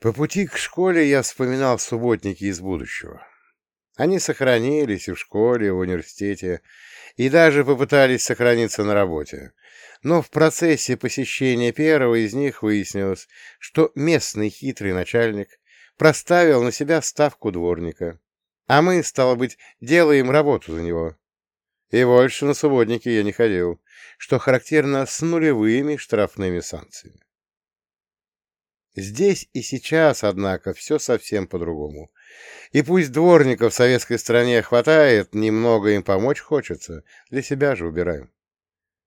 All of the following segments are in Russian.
По пути к школе я вспоминал субботники из будущего. Они сохранились и в школе, и в университете, и даже попытались сохраниться на работе. Но в процессе посещения первого из них выяснилось, что местный хитрый начальник проставил на себя ставку дворника, а мы, стало быть, делаем работу за него. И больше на субботники я не ходил, что характерно с нулевыми штрафными санкциями. Здесь и сейчас, однако, все совсем по-другому. И пусть дворников в советской стране хватает, немного им помочь хочется, для себя же убираем.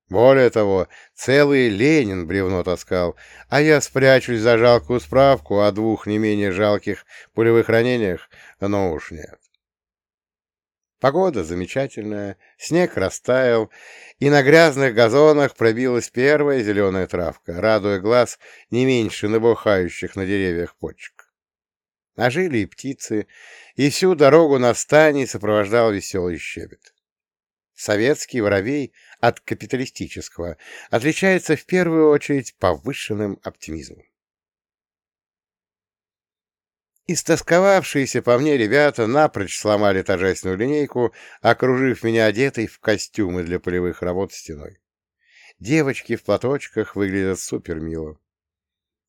Более того, целый Ленин бревно таскал, а я спрячусь за жалкую справку о двух не менее жалких пулевых ранениях, но уж нет. Погода замечательная, снег растаял, и на грязных газонах пробилась первая зеленая травка, радуя глаз не меньше набухающих на деревьях почек. Ожили и птицы, и всю дорогу на стане сопровождал веселый щебет. Советский воробей от капиталистического отличается в первую очередь повышенным оптимизмом. Истосковавшиеся по мне ребята напрочь сломали торжественную линейку, окружив меня одетой в костюмы для полевых работ стеной. Девочки в платочках выглядят супер мило.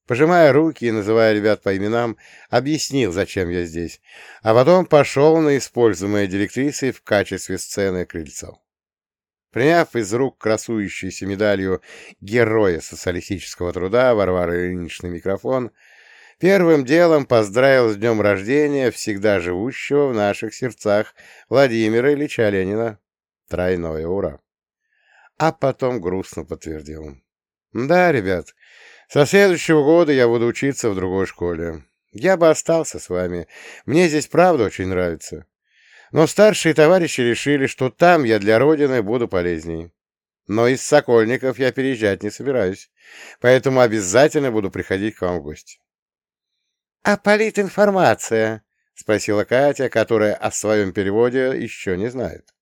Пожимая руки и называя ребят по именам, объяснил, зачем я здесь, а потом пошел на используемое директрисой в качестве сцены крыльцо. Приняв из рук красующуюся медалью Героя социалистического труда Варвары Ильиничный микрофон, Первым делом поздравил с днем рождения всегда живущего в наших сердцах Владимира Ильича Ленина. Тройное ура! А потом грустно подтвердил. Да, ребят, со следующего года я буду учиться в другой школе. Я бы остался с вами. Мне здесь правда очень нравится. Но старшие товарищи решили, что там я для Родины буду полезней. Но из Сокольников я переезжать не собираюсь, поэтому обязательно буду приходить к вам в гости. — А политинформация? — спросила Катя, которая о своем переводе еще не знает.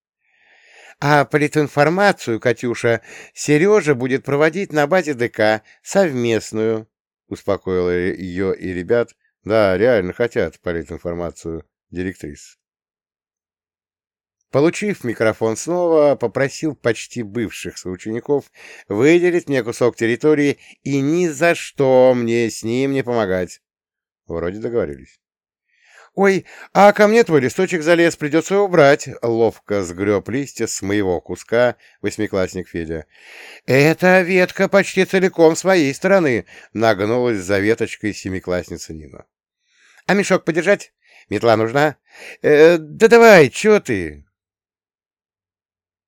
— А политинформацию, Катюша, Сережа будет проводить на базе ДК совместную, — успокоила ее и ребят. Да, реально хотят политинформацию, директрис. Получив микрофон снова, попросил почти бывших соучеников выделить мне кусок территории и ни за что мне с ним не помогать. Вроде договорились. «Ой, а ко мне твой листочек залез, придется убрать!» — ловко сгреб листья с моего куска восьмиклассник Федя. «Эта ветка почти целиком с моей стороны!» — нагнулась за веточкой семиклассница Нина. «А мешок подержать? Метла нужна?» э, «Да давай, чё ты?»